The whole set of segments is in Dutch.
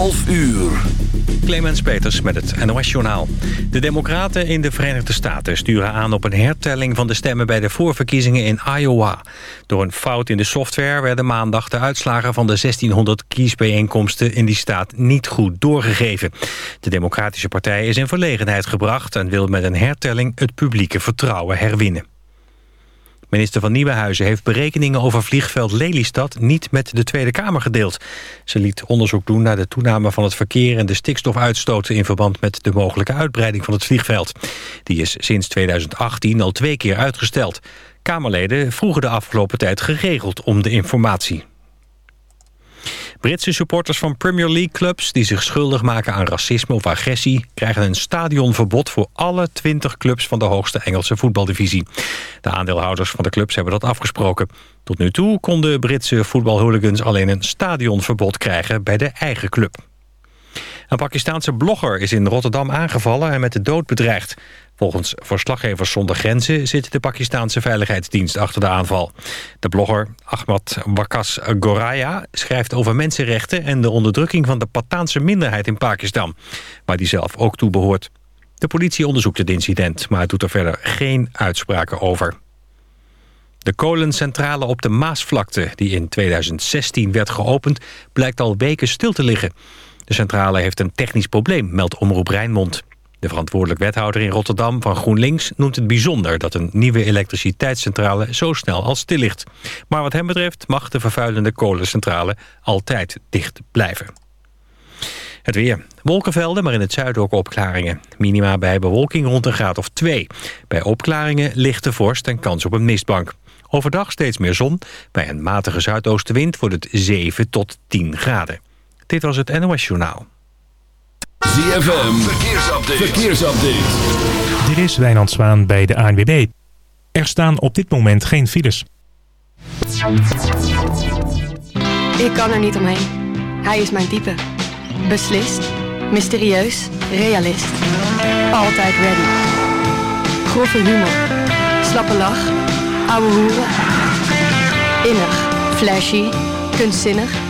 11 uur. Clemens Peters met het NOS-journaal. De democraten in de Verenigde Staten sturen aan op een hertelling van de stemmen bij de voorverkiezingen in Iowa. Door een fout in de software werden maandag de uitslagen van de 1600 kiesbijeenkomsten in die staat niet goed doorgegeven. De Democratische Partij is in verlegenheid gebracht en wil met een hertelling het publieke vertrouwen herwinnen. Minister van Nieuwenhuizen heeft berekeningen over vliegveld Lelystad niet met de Tweede Kamer gedeeld. Ze liet onderzoek doen naar de toename van het verkeer en de stikstofuitstoot in verband met de mogelijke uitbreiding van het vliegveld. Die is sinds 2018 al twee keer uitgesteld. Kamerleden vroegen de afgelopen tijd geregeld om de informatie. Britse supporters van Premier League clubs die zich schuldig maken aan racisme of agressie... krijgen een stadionverbod voor alle 20 clubs van de hoogste Engelse voetbaldivisie. De aandeelhouders van de clubs hebben dat afgesproken. Tot nu toe konden Britse voetbalhooligans alleen een stadionverbod krijgen bij de eigen club. Een Pakistaanse blogger is in Rotterdam aangevallen en met de dood bedreigd. Volgens Verslaggevers zonder Grenzen zit de Pakistaanse Veiligheidsdienst achter de aanval. De blogger Ahmad Wakas Goraya schrijft over mensenrechten... en de onderdrukking van de Pataanse minderheid in Pakistan... waar die zelf ook toe behoort. De politie onderzoekt het incident, maar doet er verder geen uitspraken over. De kolencentrale op de Maasvlakte, die in 2016 werd geopend... blijkt al weken stil te liggen. De centrale heeft een technisch probleem, meldt Omroep Rijnmond. De verantwoordelijk wethouder in Rotterdam van GroenLinks noemt het bijzonder... dat een nieuwe elektriciteitscentrale zo snel al stil ligt. Maar wat hem betreft mag de vervuilende kolencentrale altijd dicht blijven. Het weer. Wolkenvelden, maar in het zuiden ook opklaringen. Minima bij bewolking rond een graad of 2. Bij opklaringen lichte vorst en kans op een mistbank. Overdag steeds meer zon. Bij een matige zuidoostenwind wordt het 7 tot 10 graden. Dit was het NOS Journaal. ZFM, verkeersupdate. verkeersupdate. Dit is Wijnand Zwaan bij de ANWB. Er staan op dit moment geen files. Ik kan er niet omheen. Hij is mijn type. Beslist, mysterieus, realist. Altijd ready. Grove humor. Slappe lach. Ouwe hoeren. Innig, flashy, kunstzinnig.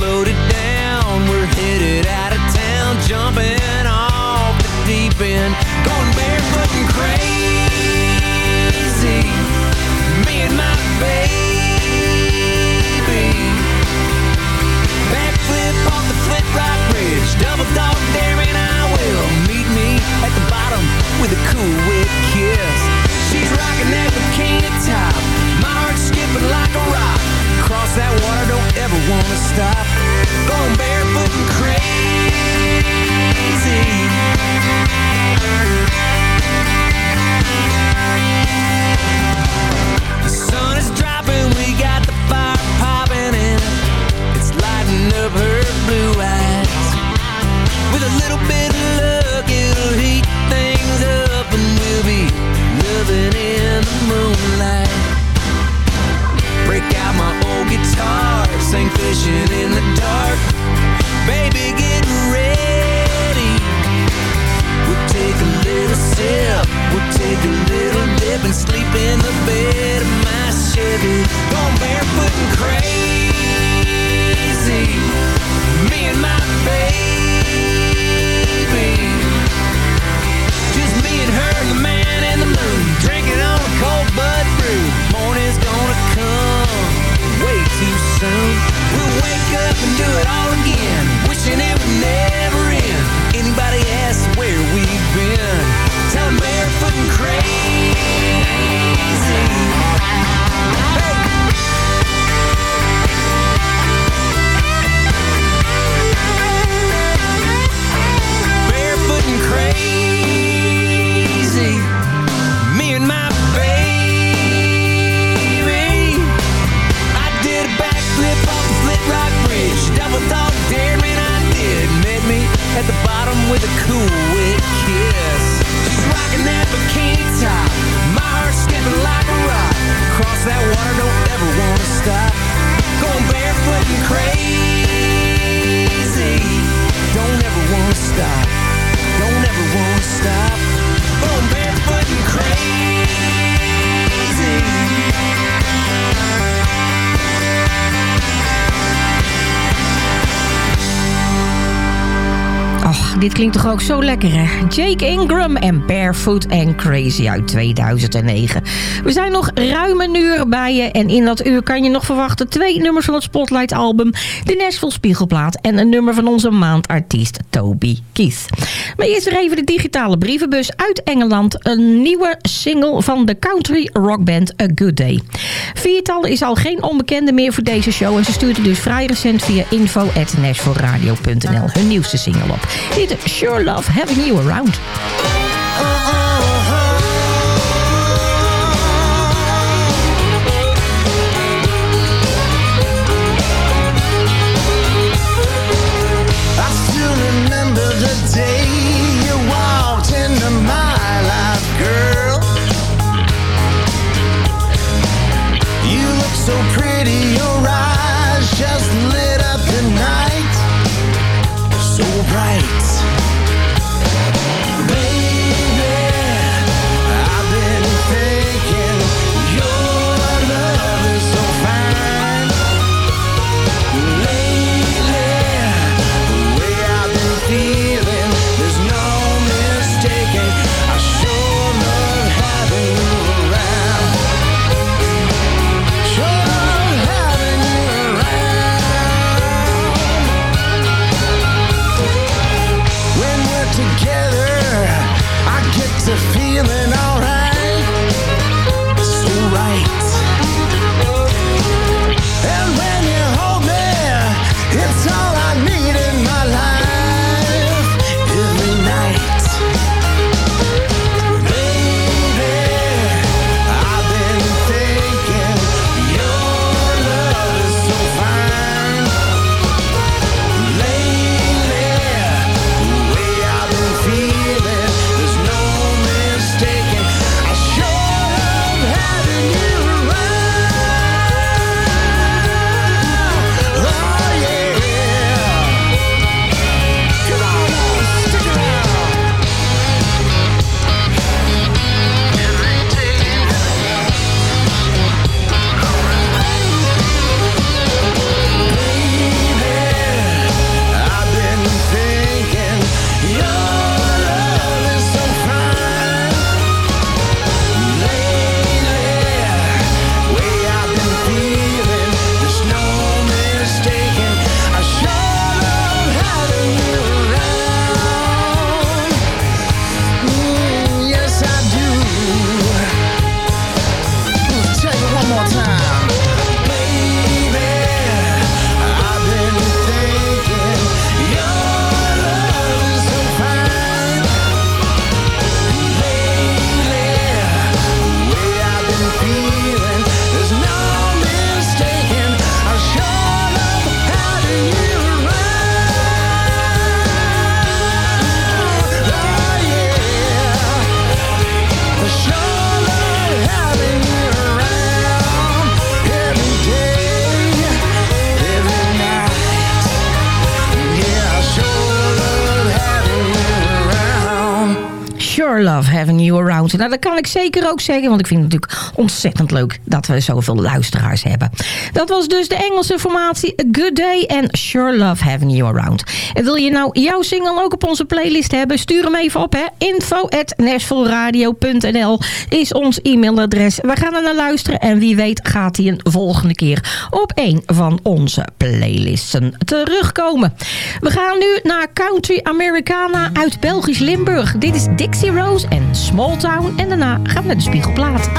Loaded down, wanna stop Going barefoot and crazy. The sun is dropping, we got the fire popping And it's lighting up her blue eyes. With a little bit of luck, it'll heat things up And we'll be living in the moonlight. Break out my old guitar sank fishing in the dark. Baby, get ready. We'll take a little sip. We'll take a little dip And sleep in the bed of my Chevy. Going barefoot and crazy. up and do it all klinkt toch ook zo lekker, hè? Jake Ingram en Barefoot and Crazy uit 2009. We zijn nog ruim een uur bij je. En in dat uur kan je nog verwachten twee nummers van het Spotlight-album... de Nashville Spiegelplaat en een nummer van onze maandartiest Toby Keith. Maar eerst weer even de digitale brievenbus uit Engeland. Een nieuwe single van de country rockband A Good Day. Viertal is al geen onbekende meer voor deze show... en ze stuurde dus vrij recent via info.nashvilleradio.nl hun nieuwste single op. Dit Sure Love Having You Around. Uh-uh. Nou, dat kan ik zeker ook zeggen, want ik vind het natuurlijk ontzettend leuk dat we zoveel luisteraars hebben. Dat was dus de Engelse formatie Good Day en Sure Love Having You Around. En wil je nou jouw single ook op onze playlist hebben? Stuur hem even op, hè. Info is ons e-mailadres. We gaan er naar luisteren en wie weet gaat hij een volgende keer op een van onze playlisten terugkomen. We gaan nu naar Country Americana uit Belgisch Limburg. Dit is Dixie Rose en Small Town. En daarna gaan we naar de Spiegelplaat.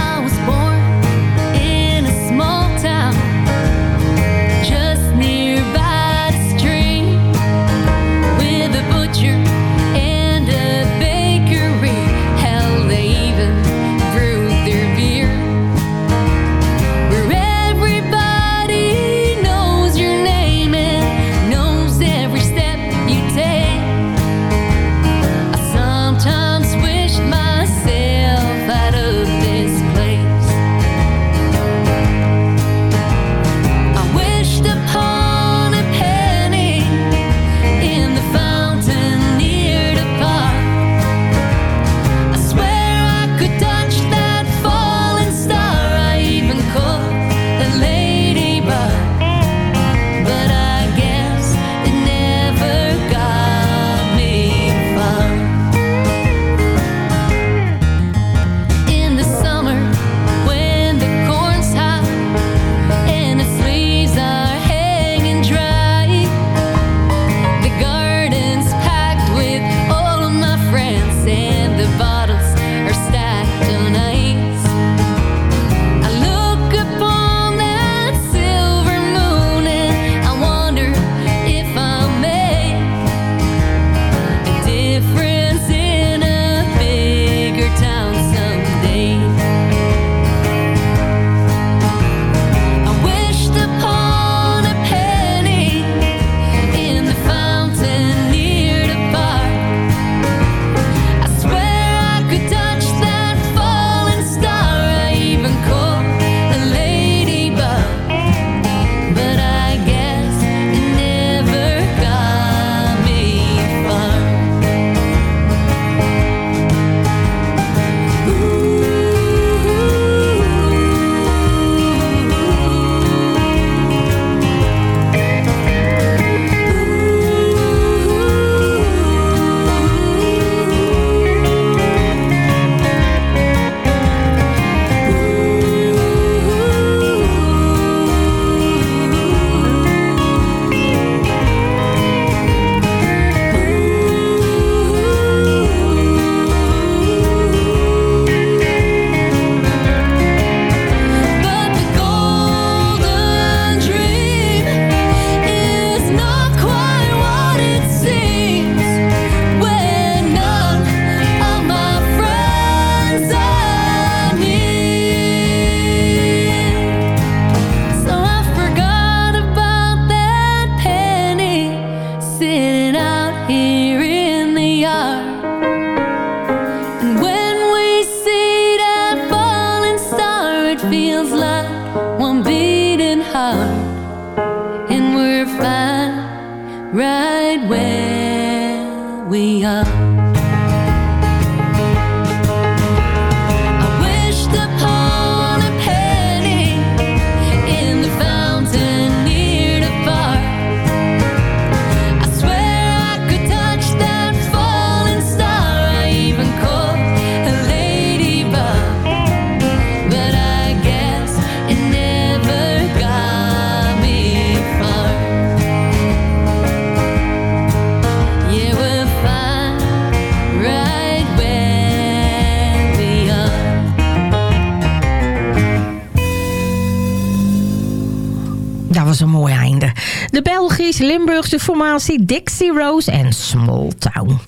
Formatie Dixie Rose en Small Town.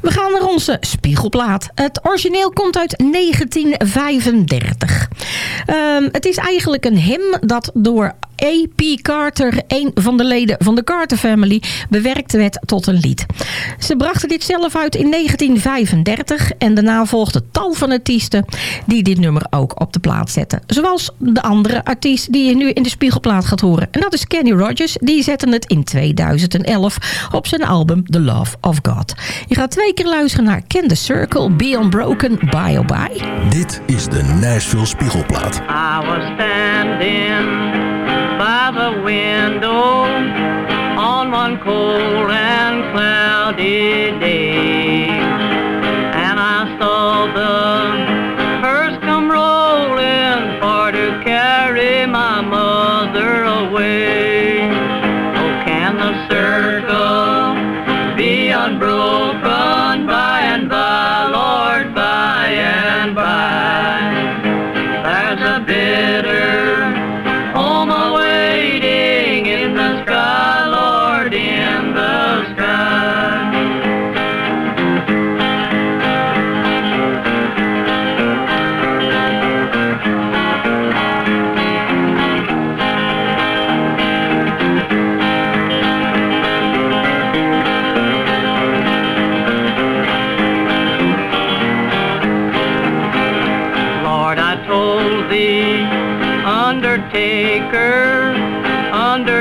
We gaan naar onze spiegelplaat. Het origineel komt uit 1935. Ehm, het is eigenlijk een hymn dat door A.P. Carter, een van de leden van de Carter Family, bewerkt werd tot een lied. Ze brachten dit zelf uit in 1935 en daarna volgden tal van artiesten die dit nummer ook op de plaat zetten. Zoals de andere artiest die je nu in de spiegelplaat gaat horen. En dat is Kenny Rogers. Die zette het in 2011 op zijn album The Love of God. Je gaat twee keer luisteren naar Can the Circle, Be Unbroken, Bye Oh Bye. Dit is de Nashville Spiegelplaat. I was standing by the window on one cold cloudy day.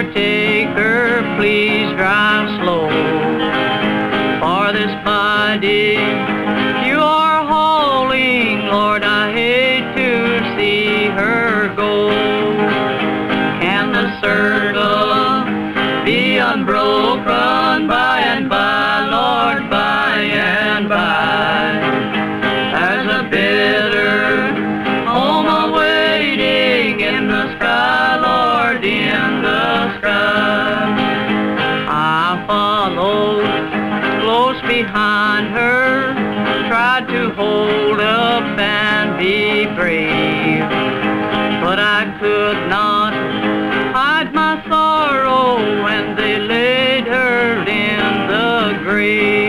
Undertaker, please drive married.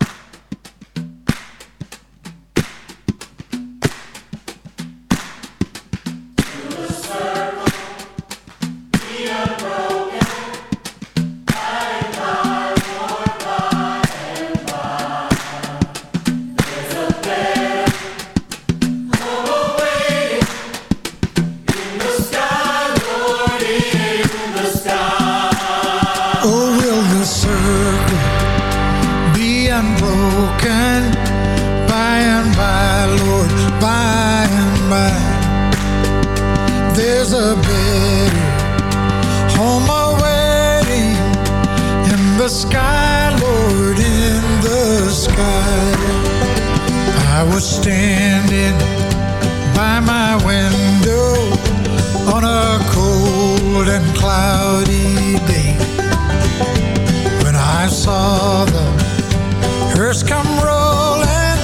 standing by my window on a cold and cloudy day when I saw the hearse come rolling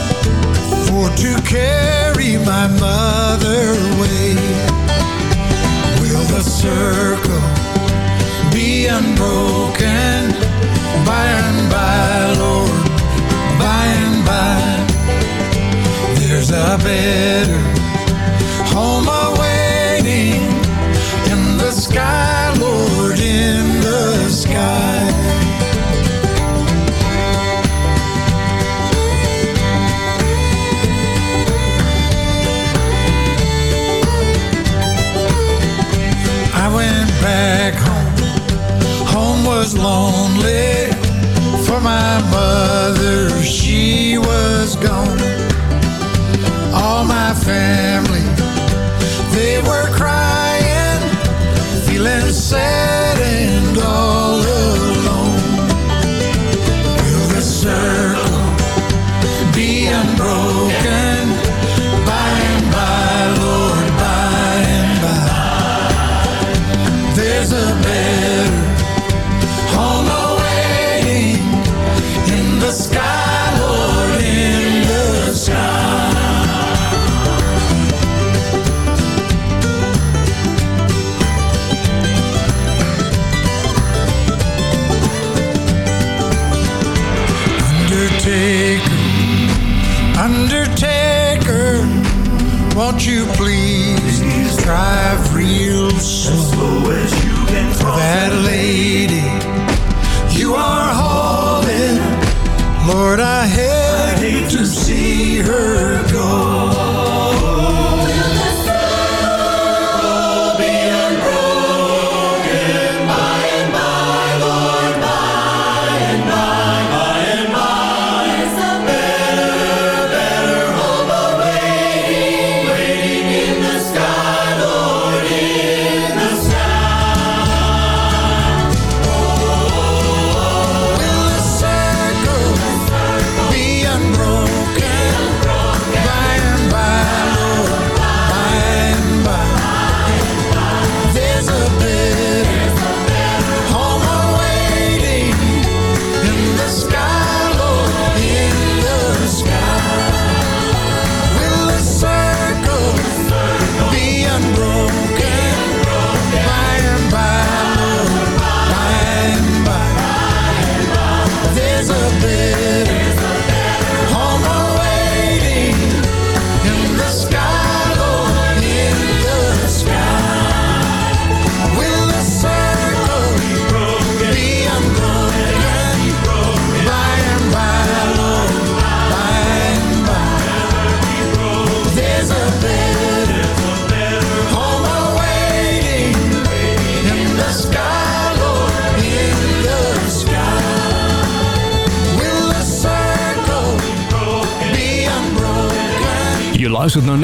for to carry my mother away. Will the circle be unbroken? there's a better home awaiting in the sky, Lord, in the sky. I went back home. Home was lonely for my mother, she was gone all my family. They were crying, feeling sad.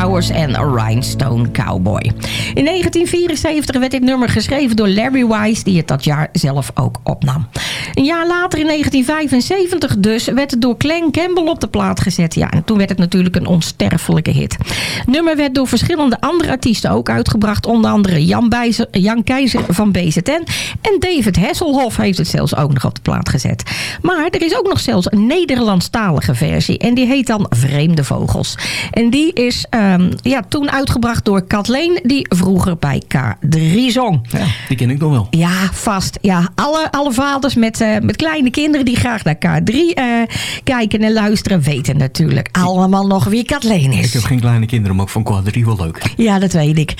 Towers en Rhinestone Cowboy. In 1974 werd dit nummer geschreven door Larry Wise, die het dat jaar zelf ook opnam. Een jaar later, in 1975 dus, werd het door Glenn Campbell op de plaat gezet. Ja, en toen werd het natuurlijk een onsterfelijke hit. Nummer werd door verschillende andere artiesten ook uitgebracht. Onder andere Jan, Bijzer, Jan Keizer van BZN. En David Hasselhoff heeft het zelfs ook nog op de plaat gezet. Maar er is ook nog zelfs een Nederlandstalige versie. En die heet dan Vreemde Vogels. En die is ehm, ja, toen uitgebracht door Kathleen, die vroeger bij K3 zong. Ja, die ken ik nog wel. Ja, vast. Ja, alle, alle vaders met, eh, met kleine kinderen die graag naar K3 eh, kijken en luisteren, weten natuurlijk allemaal nog wie Kathleen is. Ik heb geen kleine kinderen, maar ik vond quad 3 wel leuk. Ja, dat weet ik.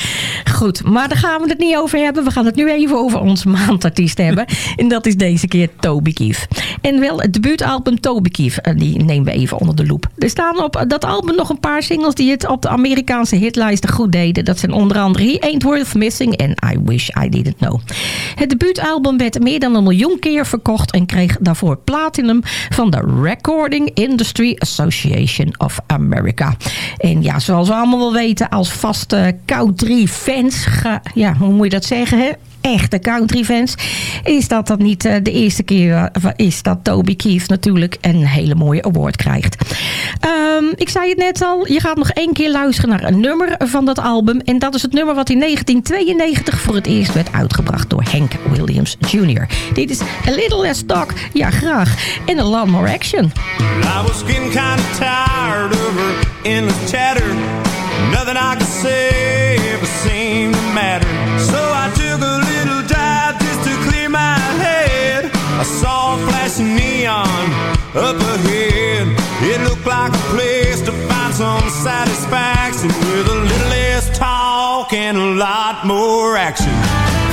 Goed, maar daar gaan we het niet over hebben. We gaan het nu even over onze maandartiest hebben. En dat is deze keer Toby Keith. En wel het debuutalbum Toby Keith. eh, Die nemen we even onder de loep. Er staan op dat album nog een paar singles die het op de Amerikaanse hitlijsten goed deden. Dat zijn onder andere He Ain't Worth Missing en I Wish I Didn't Know. Het debuutalbum werd meer dan een miljoen keer verkocht en kreeg daarvoor platinum van de Recording Industry Association of America. En ja, zoals we allemaal wel weten, als vaste country fans, ga, ja, hoe moet je dat zeggen, hè? Echte country fans, is dat dat niet eh, de eerste keer eh, is dat Toby Keith natuurlijk een hele mooie award krijgt. Ehm, ik zei het net al, je gaat nog één keer luisteren naar een nummer van dat album. En dat is het nummer wat in 1992 voor het eerst werd uitgebracht door Hank Williams Jr. Dit is A Little Less Talk, ja graag, en A Lot More Action. I was getting kind of tired of her endless chatter. Nothing I could say ever seemed to matter. I saw a flashing neon up ahead. It looked like a place to find some satisfaction with a little less talk and a lot more action.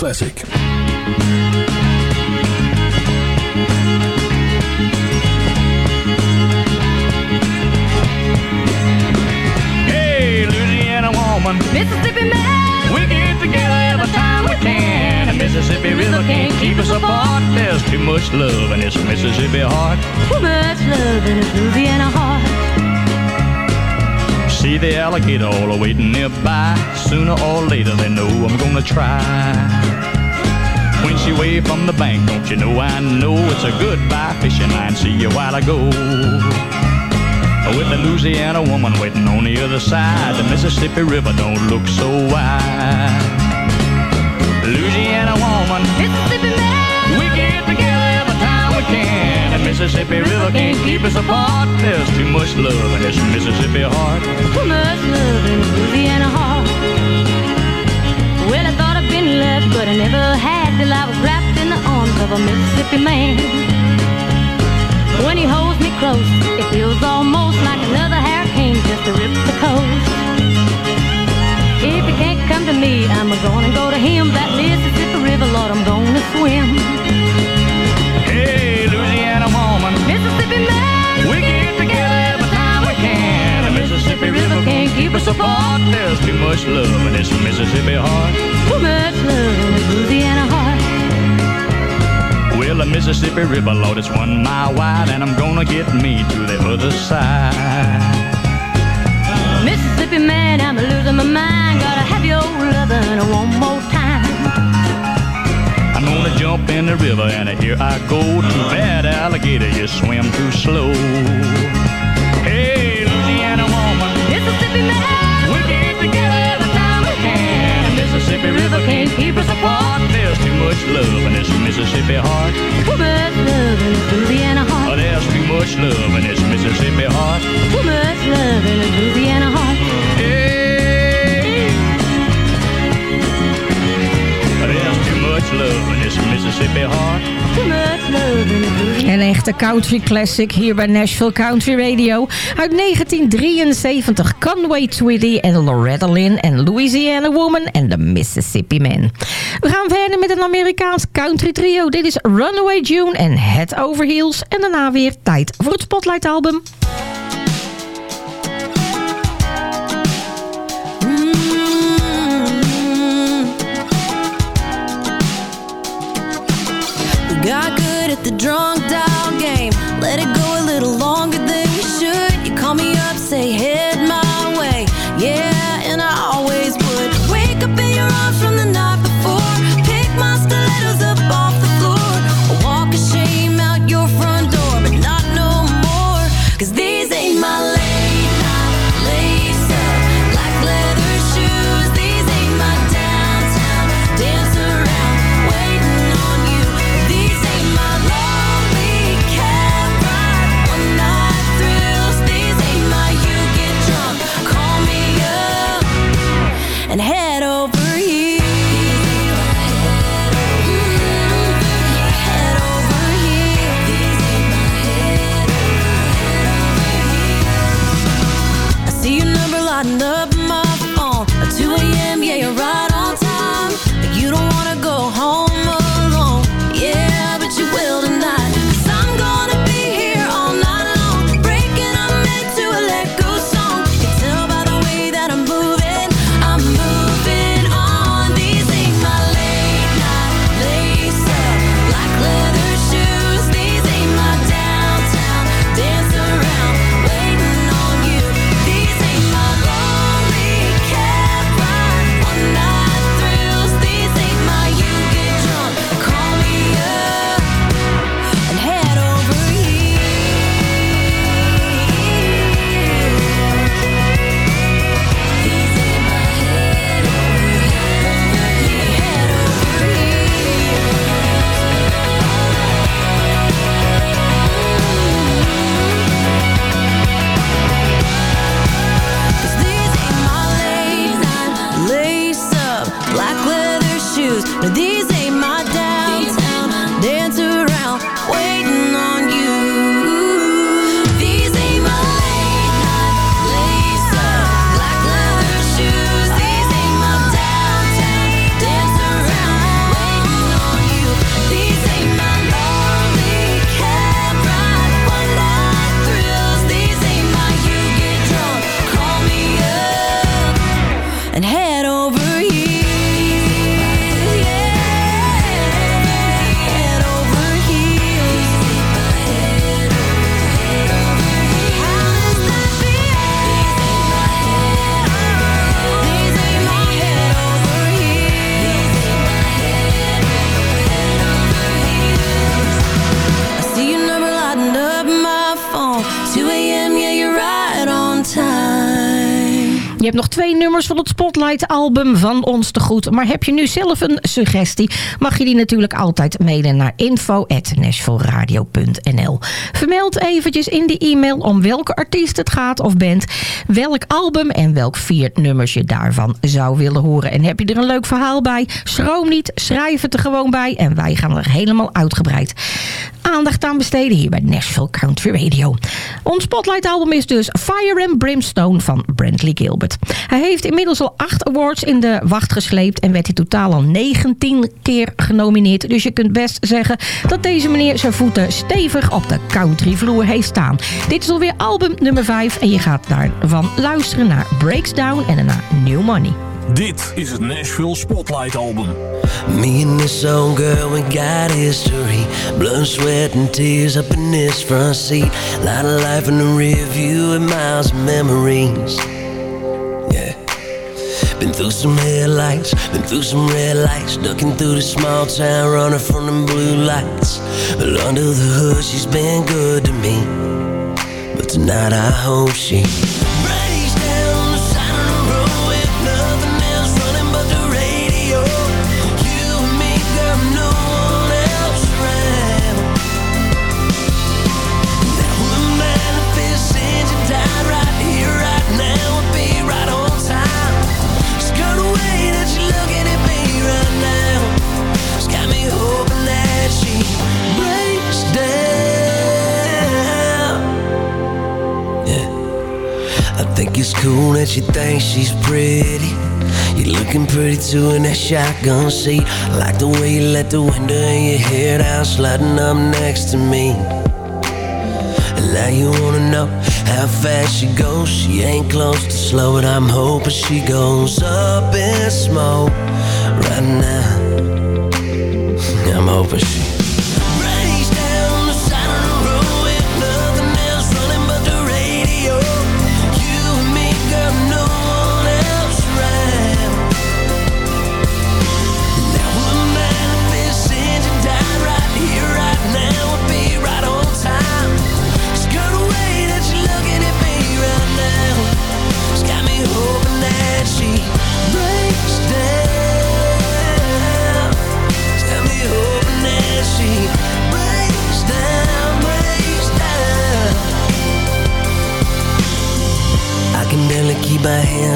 Classic. Hey, Louisiana woman, Mississippi man, we get together every time we can. The Mississippi River can't keep us apart. There's too much love in this Mississippi heart. too much love in this Louisiana heart. See the alligator all waiting nearby. Sooner or later they know I'm gonna try. When she waved from the bank, don't you know I know it's a goodbye fishing line. See you while I go. With the Louisiana woman waiting on the other side, the Mississippi River don't look so wide. Louisiana woman, Mississippi River can't keep us apart. There's too much love in this Mississippi heart. too much love in Louisiana heart. Well, I thought I'd been left, but I never had till I was wrapped in the arms of a Mississippi man. When he holds me close, it feels almost like another hurricane just to rip the coast. If he can't come to me, I'm gonna go to him. That Mississippi River, Lord, I'm gonna swim. Mississippi River can't keep us apart. There's too much love in this Mississippi heart. too much love in this Louisiana heart. Well, the Mississippi River, Lord, it's one mile wide, and I'm gonna get me to the other side. Mississippi man, I'm losing my mind. Gotta have your loving one more time. I'm gonna jump in the river, and here I go. Too bad, alligator, you swim too slow. Can't keep us apart. There's too much love in this Mississippi heart. too much love in this Louisiana Oh, heart. there's too much love in this Mississippi heart. Too much love in this Louisiana heart. Hey, there's too much love Mississippi Een echte country classic hier bij Nashville Country Radio. Uit 1973 Conway Twitty en Loretta Lynn en Louisiana Woman en The Mississippi Man. We gaan verder met een Amerikaans country trio. Dit is Runaway June en Head Over Heels. En daarna weer tijd voor het Spotlight album. The drunk dial hebt nog twee nummers van het Spotlight-album van ons te goed. Maar heb je nu zelf een suggestie? Mag je die natuurlijk altijd mailen naar info.nashvilleradio.nl Vermeld eventjes in die e-mail om welke artiest het gaat of bent. Welk album en welk vier nummers je daarvan zou willen horen. En heb je er een leuk verhaal bij? Schroom niet, schrijf het er gewoon bij. En wij gaan er helemaal uitgebreid aandacht aan besteden hier bij Nashville Country Radio. Ons Spotlight-album is dus Fire and Brimstone van Brantley Gilbert. Hij heeft inmiddels al acht awards in de wacht gesleept... en werd in totaal al 19 keer genomineerd. Dus je kunt best zeggen dat deze meneer zijn voeten stevig op de countryvloer heeft staan. Dit is alweer album nummer 5 en je gaat daarvan luisteren naar Breaks Down en daarna New Money. Dit is het Nashville Spotlight Album. Me and this old girl, we got history. Blood, sweat, and tears up in this front seat. Lot of life in the rear view and miles of memories. Been through some headlights, been through some red lights. Ducking through the small town, running from them blue lights. But under the hood, she's been good to me. But tonight I hope she it's cool that she thinks she's pretty. You're looking pretty too in that shotgun seat. I like the way you let the window in your hair down, sliding up next to me. And now you wanna know how fast she goes. She ain't close to slow, but I'm hoping she goes up in smoke right now. I'm hoping she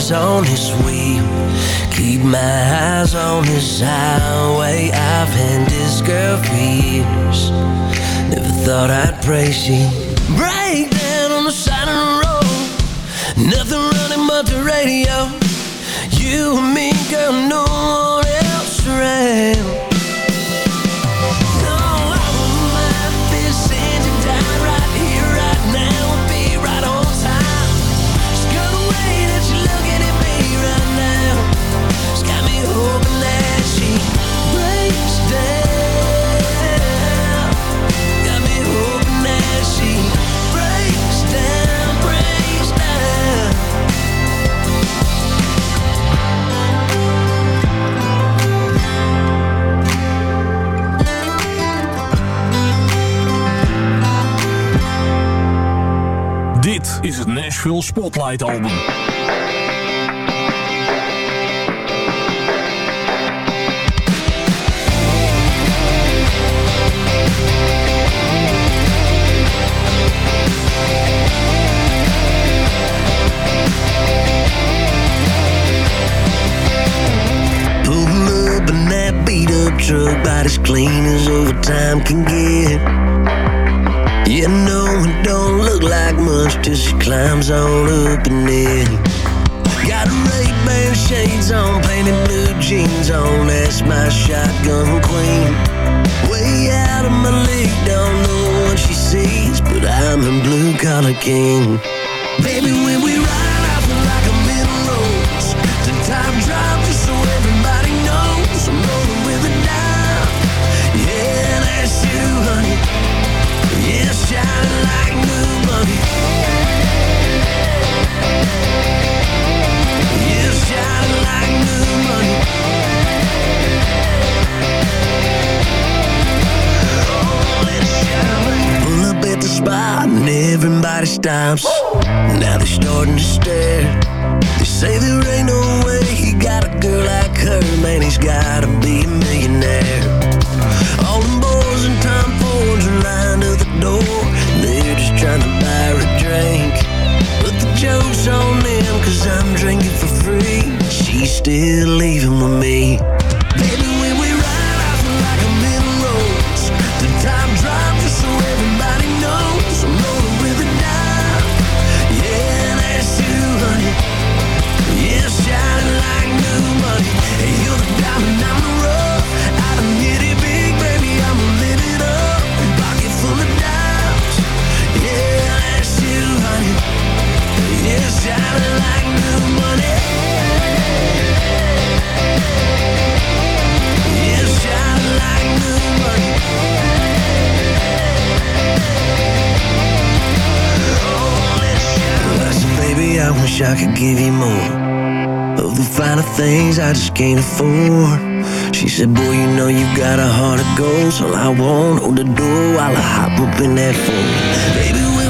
hands on this wheel. Keep my eyes on this highway. I've had this girl for years. Never thought I'd pray she break down on the side of the road. Nothing running but the radio. You and me, girl, no Nashville Spotlight Album. Truck, about as clean as overtime can get. You know it don't like till she climbs on up and in. Got Ray-Ban shades on, painted blue jeans on, that's my shotgun queen. Way out of my league, don't know what she sees, but I'm a blue collar king. Spot and everybody stops. Now they're starting to stare. They say there ain't no way he got a girl like her. Man, he's gotta be a millionaire. All them boys and Tom Fords are lined at the door. They're just trying to buy a drink. But the joke's on them, cause I'm drinking for free. She's still leaving with me. Things I just can't afford. She said, Boy, you know you got a heart of gold. So I won't hold the door while I hop up in that phone. Baby,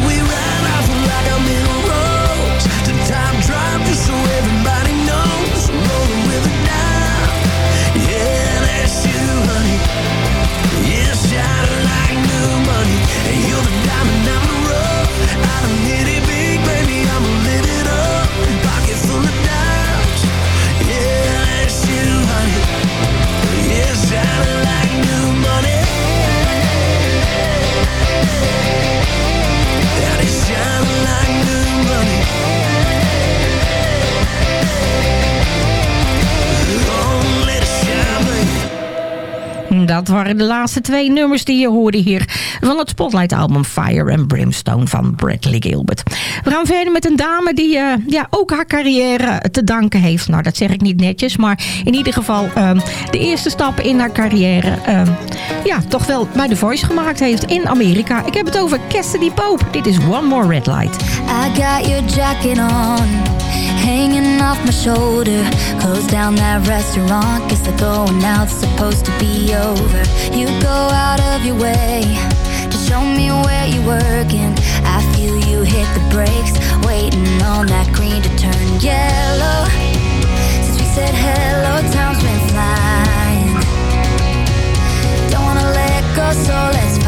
Dat waren de laatste twee nummers die je hoorde hier van het Spotlight-album Fire and Brimstone van Bradley Gilbert. We gaan verder met een dame die eh, ja, ook haar carrière te danken heeft. Nou, dat zeg ik niet netjes, maar in ieder geval ehm, de eerste stappen in haar carrière ehm, ja, toch wel bij The Voice gemaakt heeft in Amerika. Ik heb het over Cassidy Pope. Dit is One More Red Light. I got your jacket on, hanging off my shoulder. Close down that restaurant, guess the going out's supposed to be over. You go out of your way to show me where you're working. I feel you hit the brakes, waiting on that green to turn yellow. Since we said hello, time's been flying. Don't wanna let go, so let's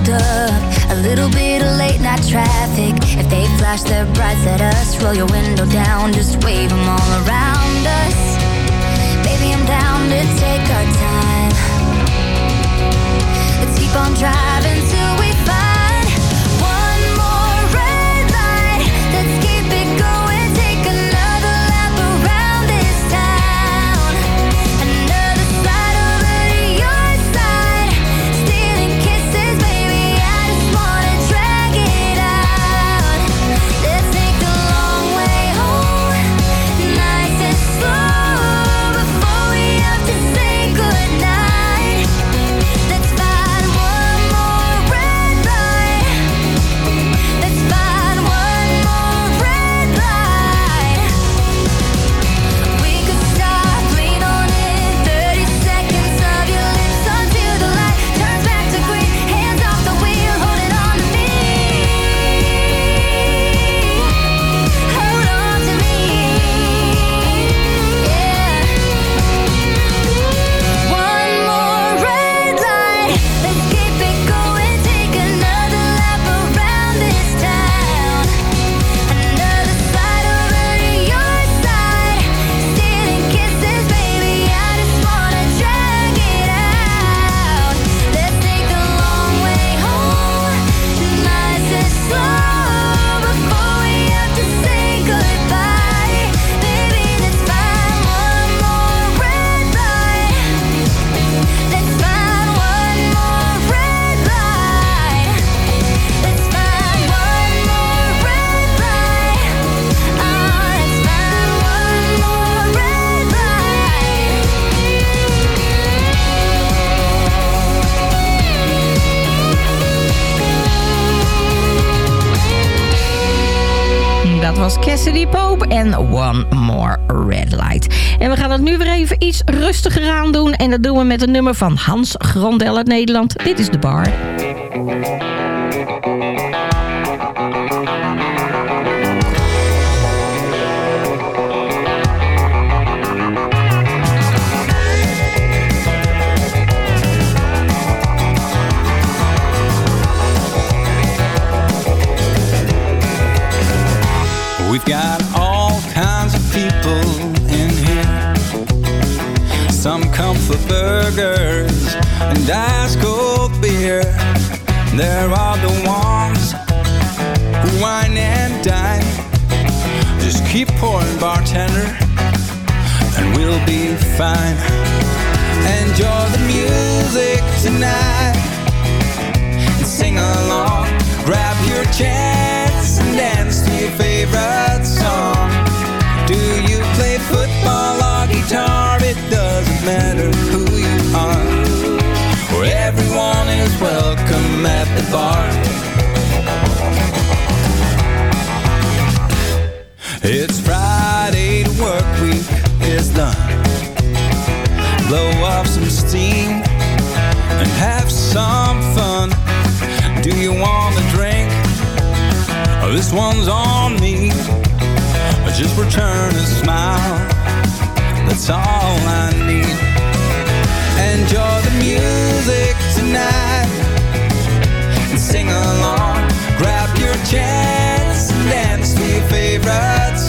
hold up a little bit of late night traffic? If they flash their brights at us, roll your window down, just wave them all around us. Baby, I'm down to take our time. Let's keep on driving En dat doen we met een nummer van Hans Grondel uit Nederland. Dit is de bar. There are the ones who wine and dine. Just keep pouring, bartender, and we'll be fine. Enjoy the music tonight and sing along. Grab your chance and dance to your favorite song. Do you play football or guitar? It doesn't matter who welcome at the bar. It's Friday, the work week is done. Blow off some steam and have some fun. Do you want a drink? Oh, this one's on me. Just return a smile. That's all I need. Enjoy the music tonight chance. And dance to your favorite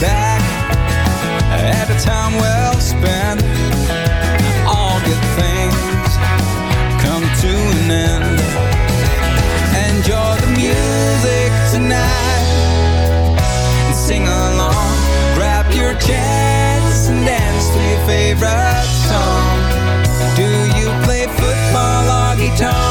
back at a time well spent. All good things come to an end. Enjoy the music tonight and sing along. Grab your chance and dance to your favorite song. Do you play football or guitar?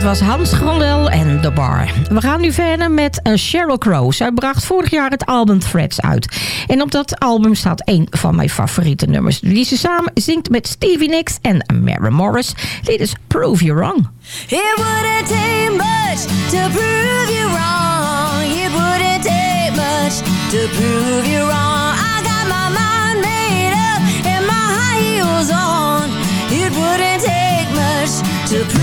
Dat was Hans Grondel en The Bar. We gaan nu verder met uh, Sheryl Crow. Zij bracht vorig jaar het album Threads uit. En op dat album staat een van mijn favoriete nummers. Die ze samen zingt met Stevie Nicks en Mary Morris. Dit is Prove You Wrong. It wouldn't take much to prove you wrong. It wouldn't take much to prove you wrong. I got my mind made up and my high heels on. It wouldn't take much to prove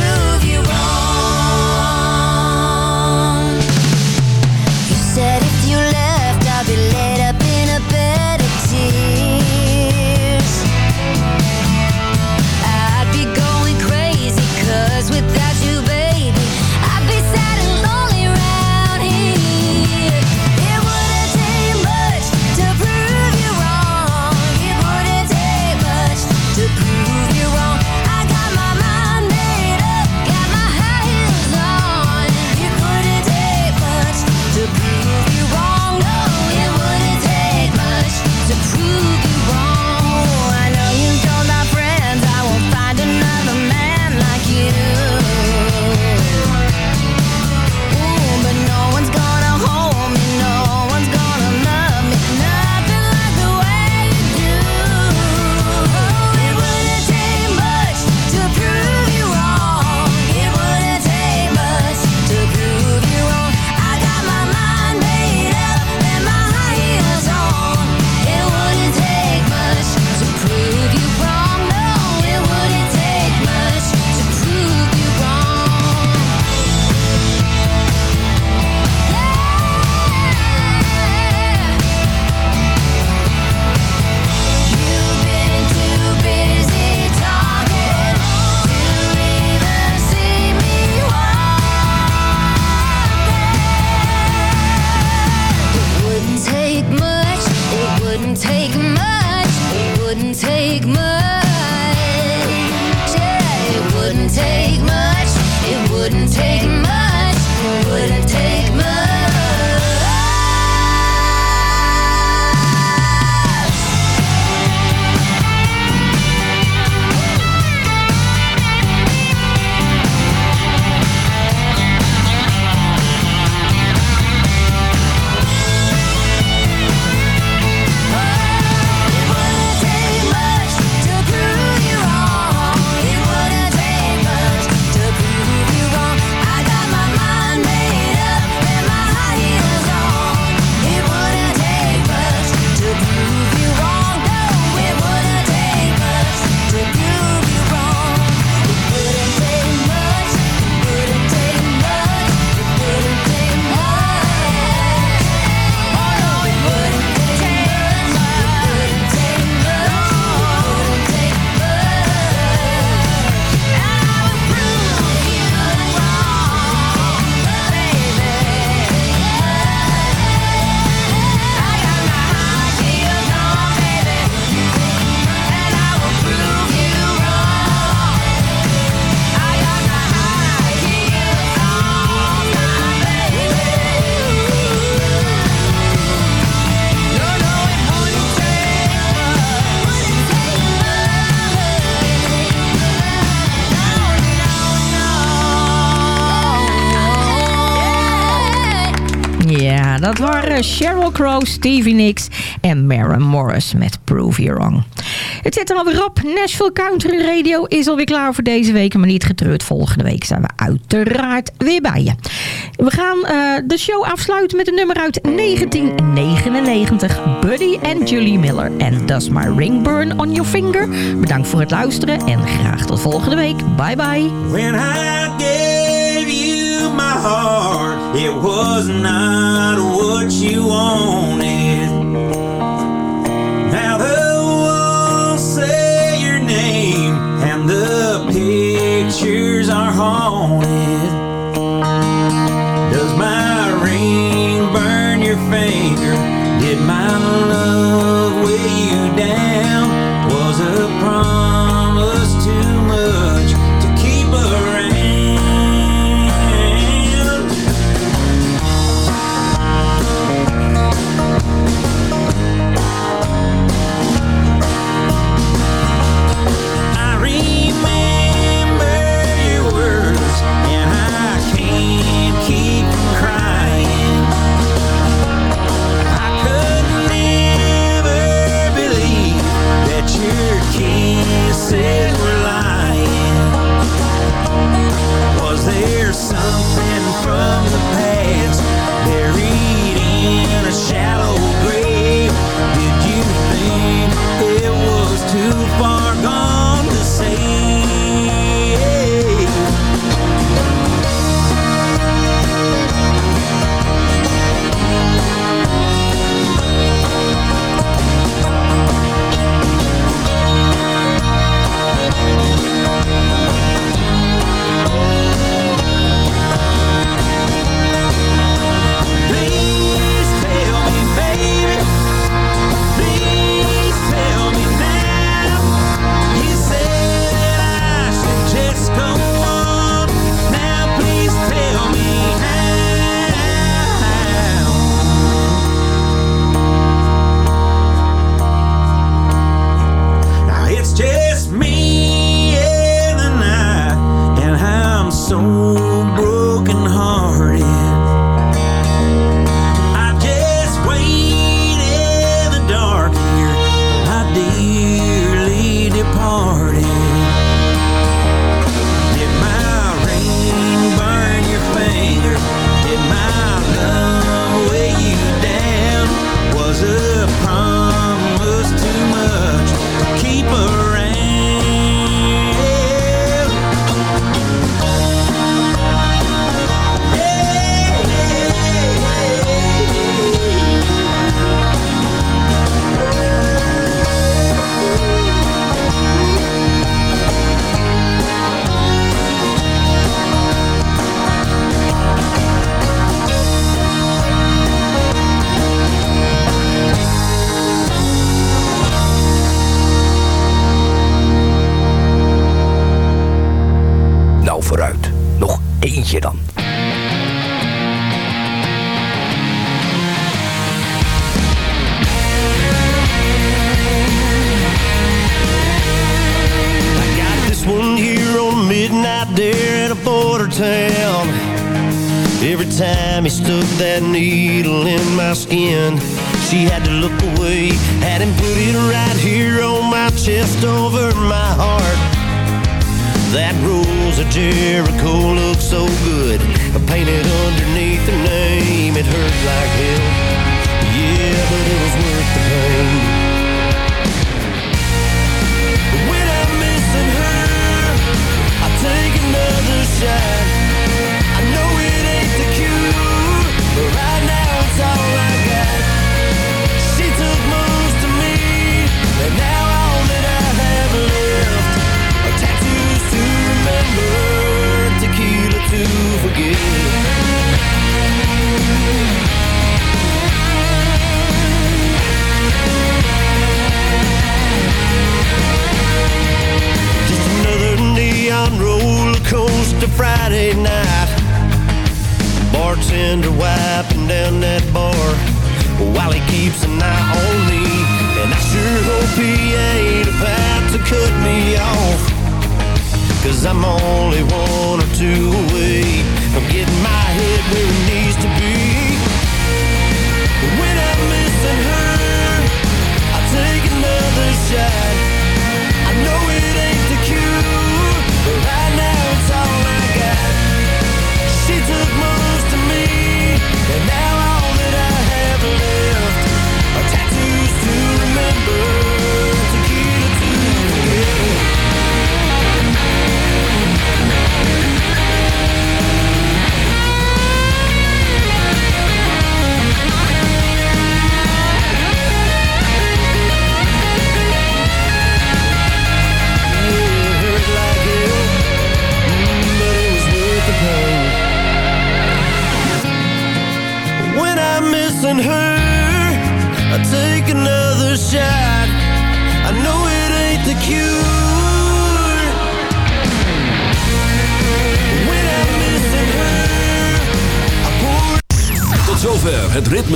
Sheryl Crow, Stevie Nicks en Maren Morris met Prove You Wrong. Het zit er alweer op. Nashville Country Radio is alweer klaar voor deze week. Maar niet getreurd, volgende week zijn we uiteraard weer bij je. We gaan eh, de show afsluiten met een nummer uit 1999. Buddy en Julie Miller. En Does My Ring Burn On Your Finger? Bedankt voor het luisteren en graag tot volgende week. Bye bye. When I gave you my heart. It was not what you wanted.